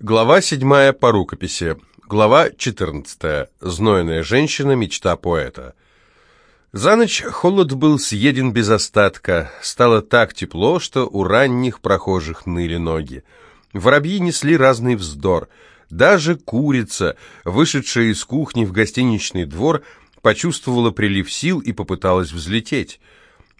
Глава 7 по рукописи. Глава 14. Знойная женщина. Мечта поэта. За ночь холод был съеден без остатка. Стало так тепло, что у ранних прохожих ныли ноги. Воробьи несли разный вздор. Даже курица, вышедшая из кухни в гостиничный двор, почувствовала прилив сил и попыталась взлететь.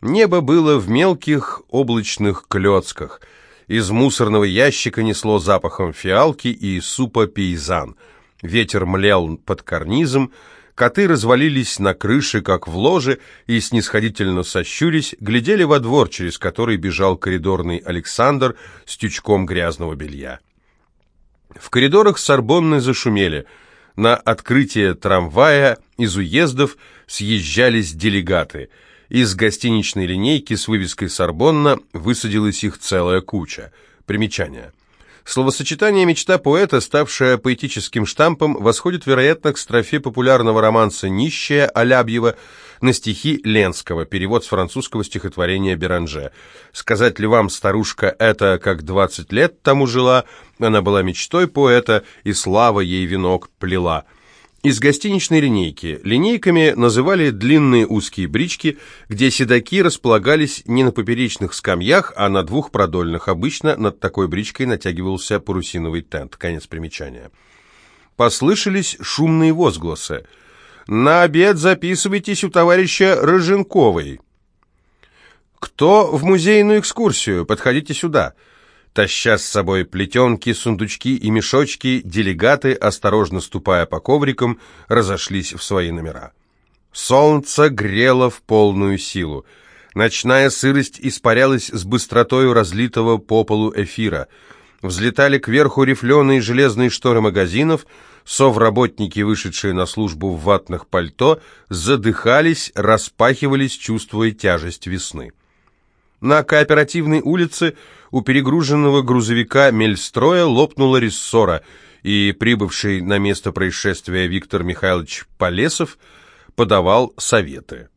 Небо было в мелких облачных клетках – из мусорного ящика несло запахом фиалки и супа пейзан. Ветер млел под карнизом, коты развалились на крыше, как в ложе, и, снисходительно сощурясь, глядели во двор, через который бежал коридорный Александр с тючком грязного белья. В коридорах Сорбонны зашумели. На открытие трамвая из уездов съезжались делегаты – из гостиничной линейки с вывеской «Сорбонна» высадилась их целая куча. Примечание. Словосочетание «мечта поэта», ставшее поэтическим штампом, восходит, вероятно, к строфе популярного романса «Нищая» Алябьева на стихи Ленского, перевод с французского стихотворения Беранже. «Сказать ли вам, старушка, это как двадцать лет тому жила, она была мечтой поэта, и слава ей венок плела». Из гостиничной линейки. Линейками называли длинные узкие брички, где седаки располагались не на поперечных скамьях, а на двух продольных. Обычно над такой бричкой натягивался парусиновый тент. Конец примечания. Послышались шумные возгласы. «На обед записывайтесь у товарища Рыженковой». «Кто в музейную экскурсию? Подходите сюда». Таща с собой плетенки, сундучки и мешочки, делегаты, осторожно ступая по коврикам, разошлись в свои номера. Солнце грело в полную силу. Ночная сырость испарялась с быстротою разлитого по полу эфира. Взлетали кверху рифленые железные шторы магазинов, совработники, вышедшие на службу в ватных пальто, задыхались, распахивались, чувствуя тяжесть весны. На кооперативной улице у перегруженного грузовика Мельстроя лопнула рессора, и прибывший на место происшествия Виктор Михайлович Полесов подавал советы.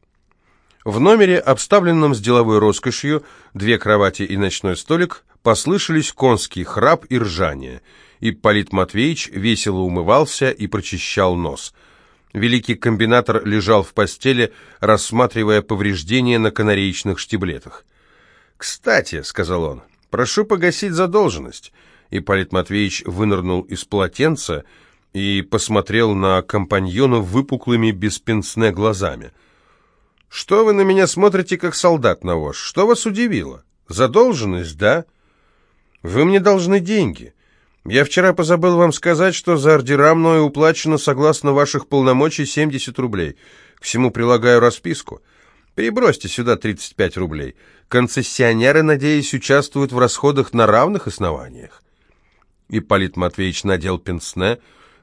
В номере, обставленном с деловой роскошью, две кровати и ночной столик, послышались конский храп и ржание. и Полит Матвеевич весело умывался и прочищал нос. Великий комбинатор лежал в постели, рассматривая повреждения на канареечных штиблетах. «Кстати», — сказал он, Прошу погасить задолженность». Ипполит Матвеевич вынырнул из полотенца и посмотрел на компаньона выпуклыми беспенсне глазами. «Что вы на меня смотрите, как солдат на вож? Что вас удивило? Задолженность, да? Вы мне должны деньги. Я вчера позабыл вам сказать, что за ордера мною уплачено, согласно ваших полномочий, 70 рублей. К всему прилагаю расписку. Перебросьте сюда 35 рублей. Концессионеры, надеюсь, участвуют в расходах на равных основаниях. Ипполит Матвеевич надел пенсне,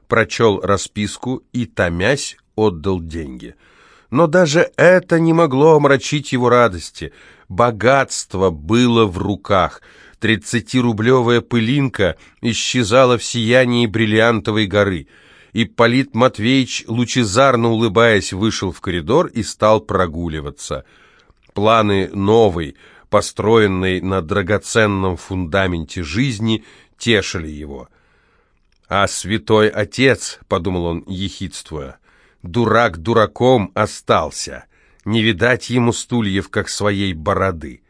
прочел расписку и, томясь, отдал деньги. Но даже это не могло омрачить его радости. Богатство было в руках. Тридцатирублевая пылинка исчезала в сиянии бриллиантовой горы — Ипполит Матвеевич, лучезарно улыбаясь, вышел в коридор и стал прогуливаться. Планы новой, построенной на драгоценном фундаменте жизни, тешили его. «А святой отец», — подумал он, ехидствуя, — «дурак дураком остался, не видать ему стульев, как своей бороды».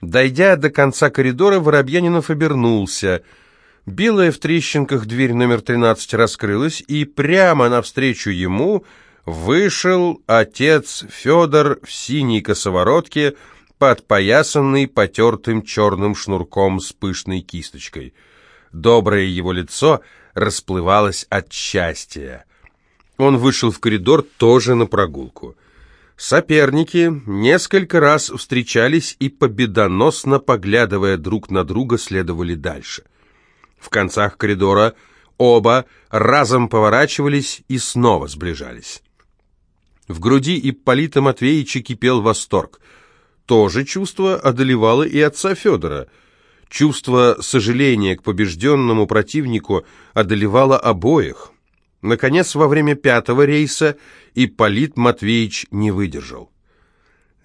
Дойдя до конца коридора, Воробьянинов обернулся — Белая в трещинках дверь номер 13 раскрылась, и прямо навстречу ему вышел отец Федор в синей косоворотке, подпоясанный потертым черным шнурком с пышной кисточкой. Доброе его лицо расплывалось от счастья. Он вышел в коридор тоже на прогулку. Соперники несколько раз встречались и, победоносно поглядывая друг на друга, следовали дальше — в концах коридора оба разом поворачивались и снова сближались. В груди Ипполита Матвеевича кипел восторг. То же чувство одолевало и отца Федора. Чувство сожаления к побежденному противнику одолевало обоих. Наконец, во время пятого рейса Ипполит Матвеевич не выдержал.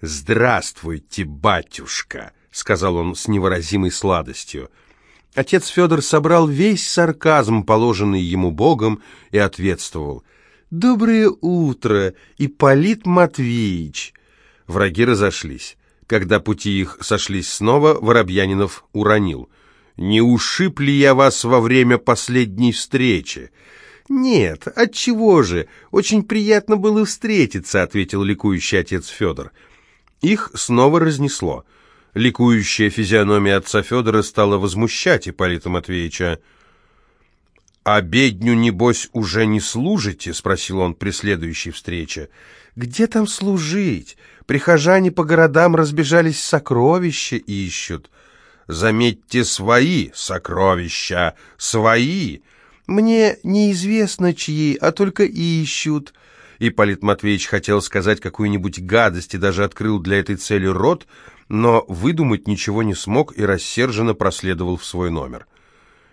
«Здравствуйте, батюшка!» — сказал он с невыразимой сладостью. Отец Федор собрал весь сарказм, положенный ему Богом, и ответствовал. «Доброе утро, Ипполит Матвеевич!» Враги разошлись. Когда пути их сошлись снова, Воробьянинов уронил. «Не ушиб ли я вас во время последней встречи?» «Нет, отчего же? Очень приятно было встретиться», — ответил ликующий отец Федор. Их снова разнесло. Ликующая физиономия отца Федора стала возмущать Ипполита Матвеевича. «Обедню, небось, уже не служите?» — спросил он при следующей встрече. «Где там служить? Прихожане по городам разбежались, сокровища ищут». «Заметьте, свои сокровища, свои!» «Мне неизвестно, чьи, а только ищут». Ипполит Матвеевич хотел сказать какую-нибудь гадость и даже открыл для этой цели рот, но выдумать ничего не смог и рассерженно проследовал в свой номер.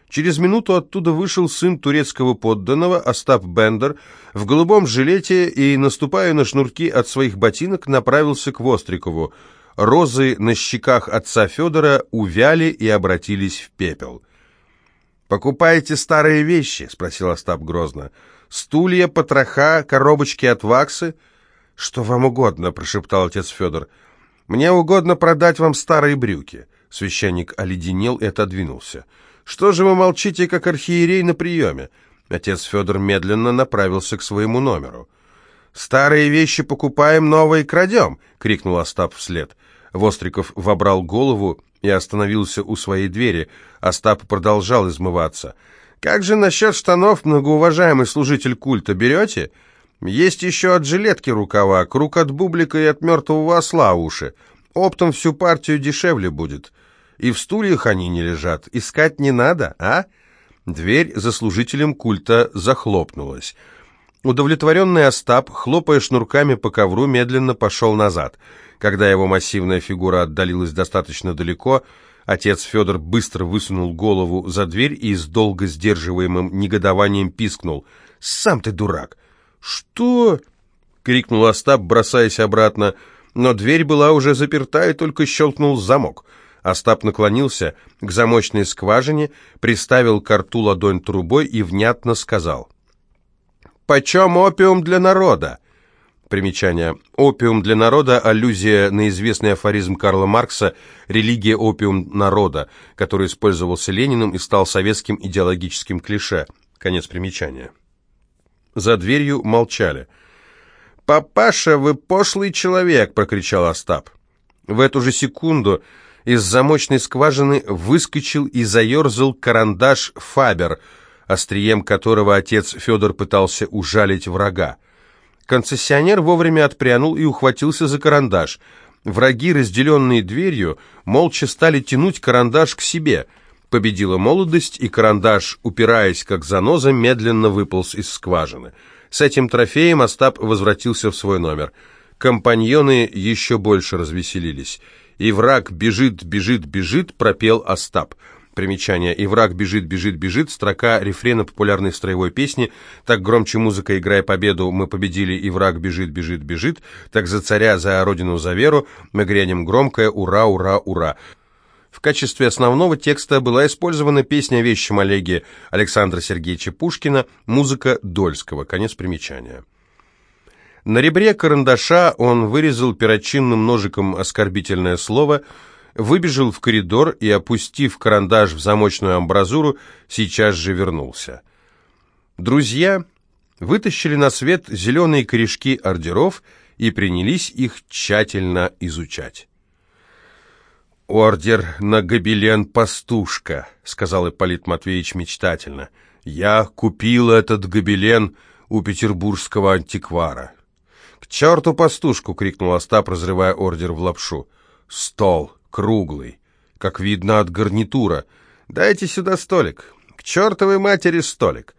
Через минуту оттуда вышел сын турецкого подданного, Остап Бендер, в голубом жилете и, наступая на шнурки от своих ботинок, направился к Вострикову. Розы на щеках отца Федора увяли и обратились в пепел. «Покупаете старые вещи?» — спросил Остап грозно. «Стулья, потроха, коробочки от ваксы?» «Что вам угодно?» — прошептал отец Федор. «Мне угодно продать вам старые брюки». Священник оледенел и отодвинулся. «Что же вы молчите, как архиерей на приеме?» Отец Федор медленно направился к своему номеру. «Старые вещи покупаем, новые крадем!» — крикнул Остап вслед. Востриков вобрал голову и остановился у своей двери. Остап продолжал измываться. «Как же насчет штанов, многоуважаемый служитель культа, берете? Есть еще от жилетки рукава, круг от бублика и от мертвого осла уши. Оптом всю партию дешевле будет. И в стульях они не лежат. Искать не надо, а?» Дверь за служителем культа захлопнулась. Удовлетворенный Остап, хлопая шнурками по ковру, медленно пошел назад — когда его массивная фигура отдалилась достаточно далеко, отец Федор быстро высунул голову за дверь и с долго сдерживаемым негодованием пискнул. «Сам ты дурак!» «Что?» — крикнул Остап, бросаясь обратно, но дверь была уже заперта и только щелкнул замок. Остап наклонился к замочной скважине, приставил к рту ладонь трубой и внятно сказал. «Почем опиум для народа?» Примечание. «Опиум для народа» – аллюзия на известный афоризм Карла Маркса «Религия – опиум народа», который использовался Лениным и стал советским идеологическим клише. Конец примечания. За дверью молчали. «Папаша, вы пошлый человек!» – прокричал Остап. В эту же секунду из замочной скважины выскочил и заерзал карандаш «Фабер», острием которого отец Федор пытался ужалить врага. Концессионер вовремя отпрянул и ухватился за карандаш. Враги, разделенные дверью, молча стали тянуть карандаш к себе. Победила молодость, и карандаш, упираясь как заноза, медленно выполз из скважины. С этим трофеем Остап возвратился в свой номер. Компаньоны еще больше развеселились. «И враг бежит, бежит, бежит», — пропел Остап. Примечание. «И враг бежит, бежит, бежит» — строка рефрена популярной строевой песни. Так громче музыка, играя победу, мы победили, и враг бежит, бежит, бежит. Так за царя, за родину, за веру мы грянем громкое «Ура, ура, ура!». В качестве основного текста была использована песня о вещем Олеге Александра Сергеевича Пушкина, музыка Дольского. Конец примечания. На ребре карандаша он вырезал перочинным ножиком оскорбительное слово – выбежал в коридор и, опустив карандаш в замочную амбразуру, сейчас же вернулся. Друзья вытащили на свет зеленые корешки ордеров и принялись их тщательно изучать. «Ордер на гобелен «Пастушка», — сказал Ипполит Матвеевич мечтательно. «Я купил этот гобелен у петербургского антиквара». «К черту пастушку!» — крикнул Остап, разрывая ордер в лапшу. «Стол!» Круглый, как видно от гарнитура. Дайте сюда столик. К чертовой матери столик.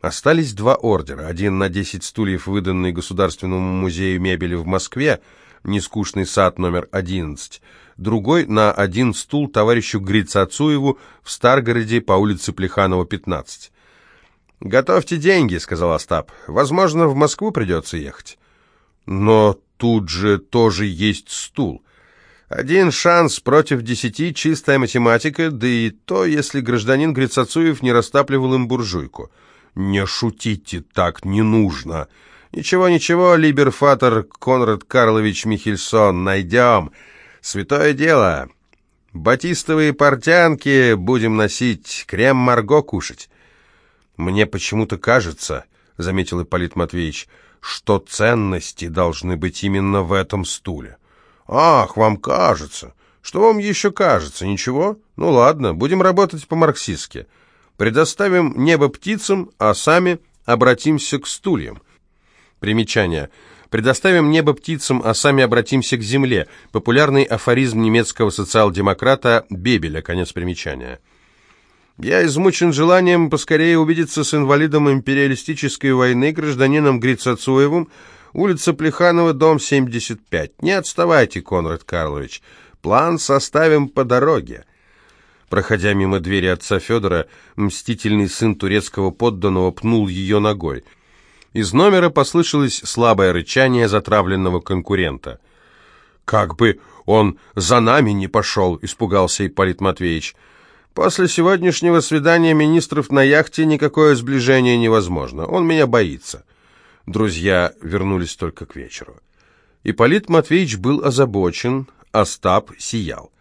Остались два ордера. Один на десять стульев, выданный Государственному музею мебели в Москве, нескучный сад номер одиннадцать. Другой на один стул товарищу Грицацуеву в Старгороде по улице Плеханова, 15. «Готовьте деньги», — сказал Остап. «Возможно, в Москву придется ехать». «Но тут же тоже есть стул». Один шанс против десяти, чистая математика, да и то, если гражданин Грицацуев не растапливал им буржуйку. Не шутите так, не нужно. Ничего, ничего, либерфатор Конрад Карлович Михельсон, найдем. Святое дело. Батистовые портянки будем носить, крем-марго кушать. Мне почему-то кажется, заметил Ипполит Матвеевич, что ценности должны быть именно в этом стуле. «Ах, вам кажется. Что вам еще кажется? Ничего? Ну ладно, будем работать по-марксистски. Предоставим небо птицам, а сами обратимся к стульям». Примечание. «Предоставим небо птицам, а сами обратимся к земле». Популярный афоризм немецкого социал-демократа Бебеля. Конец примечания. Я измучен желанием поскорее увидеться с инвалидом империалистической войны, гражданином Грицацуевым, Улица Плеханова, дом 75. Не отставайте, Конрад Карлович. План составим по дороге. Проходя мимо двери отца Федора, мстительный сын турецкого подданного пнул ее ногой. Из номера послышалось слабое рычание затравленного конкурента. «Как бы он за нами не пошел!» — испугался Ипполит Матвеевич. «После сегодняшнего свидания министров на яхте никакое сближение невозможно. Он меня боится». Друзья вернулись только к вечеру. Ипполит Матвеевич был озабочен, Остап сиял.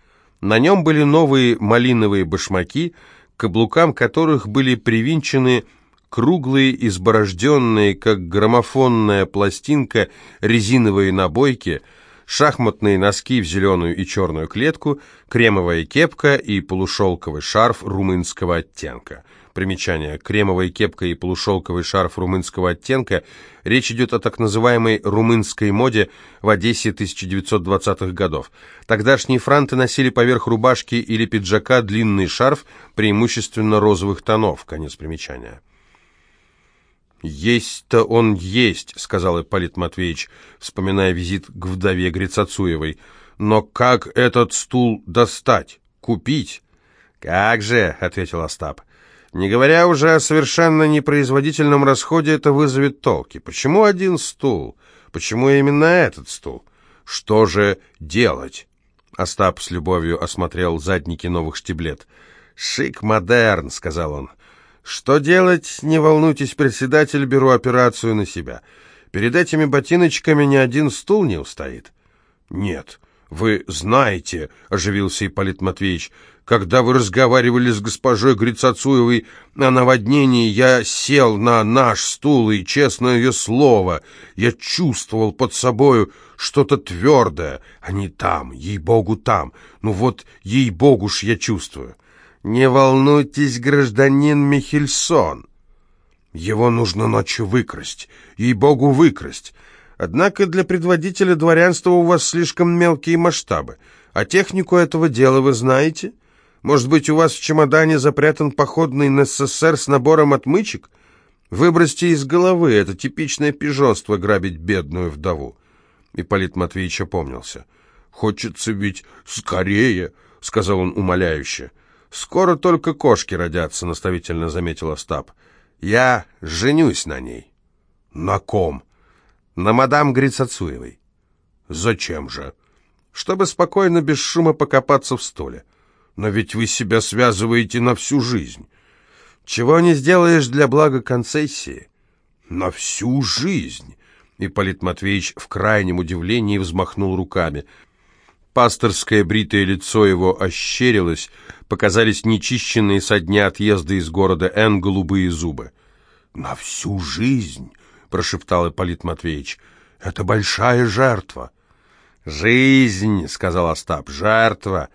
На нем были новые малиновые башмаки, каблукам которых были привинчены круглые, изборожденные, как граммофонная пластинка, резиновые набойки, шахматные носки в зеленую и черную клетку, кремовая кепка и полушелковый шарф румынского оттенка – Примечание. Кремовая кепка и полушелковый шарф румынского оттенка. Речь идет о так называемой румынской моде в Одессе 1920-х годов. Тогдашние франты носили поверх рубашки или пиджака длинный шарф, преимущественно розовых тонов. Конец примечания. «Есть-то он есть», — сказал Ипполит Матвеевич, вспоминая визит к вдове Грицацуевой. «Но как этот стул достать? Купить?» «Как же», — ответил Остап. Не говоря уже о совершенно непроизводительном расходе, это вызовет толки. Почему один стул? Почему именно этот стул? Что же делать? Остап с любовью осмотрел задники новых штиблет. «Шик-модерн», — сказал он. «Что делать? Не волнуйтесь, председатель, беру операцию на себя. Перед этими ботиночками ни один стул не устоит». «Нет, вы знаете», — оживился Ипполит Матвеевич, когда вы разговаривали с госпожой Грицацуевой о наводнении, я сел на наш стул, и, честное слово, я чувствовал под собою что-то твердое. Они там, ей-богу, там. Ну вот, ей-богу ж я чувствую. Не волнуйтесь, гражданин Михельсон. Его нужно ночью выкрасть, ей-богу, выкрасть. Однако для предводителя дворянства у вас слишком мелкие масштабы. А технику этого дела вы знаете?» Может быть, у вас в чемодане запрятан походный НССР с набором отмычек? Выбросьте из головы, это типичное пижонство грабить бедную вдову. Ипполит Матвеевич опомнился. «Хочется ведь скорее», — сказал он умоляюще. «Скоро только кошки родятся», — наставительно заметил Остап. «Я женюсь на ней». «На ком?» «На мадам Грицацуевой». «Зачем же?» «Чтобы спокойно, без шума покопаться в столе. Но ведь вы себя связываете на всю жизнь. Чего не сделаешь для блага концессии? На всю жизнь. Ипполит Матвеевич в крайнем удивлении взмахнул руками. Пасторское бритое лицо его ощерилось, показались нечищенные со дня отъезда из города Н голубые зубы. «На всю жизнь!» — прошептал Ипполит Матвеевич. «Это большая жертва». «Жизнь!» — сказал Остап. «Жертва!»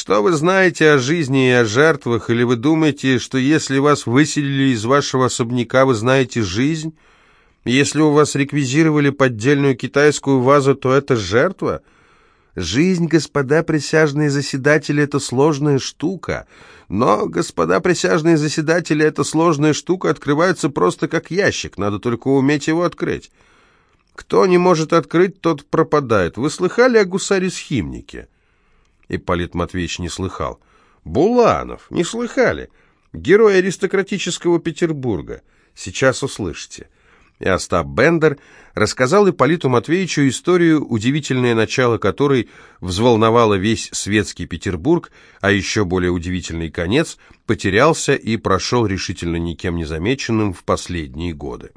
Что вы знаете о жизни и о жертвах, или вы думаете, что если вас выселили из вашего особняка, вы знаете жизнь? Если у вас реквизировали поддельную китайскую вазу, то это жертва? Жизнь, господа присяжные заседатели, это сложная штука. Но, господа присяжные заседатели, эта сложная штука открывается просто как ящик, надо только уметь его открыть. Кто не может открыть, тот пропадает. Вы слыхали о гусаре-схимнике? Ипполит Матвеевич не слыхал. Буланов, не слыхали? Герой аристократического Петербурга. Сейчас услышите. И Остап Бендер рассказал Ипполиту Матвеевичу историю, удивительное начало которой взволновало весь светский Петербург, а еще более удивительный конец потерялся и прошел решительно никем не замеченным в последние годы.